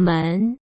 门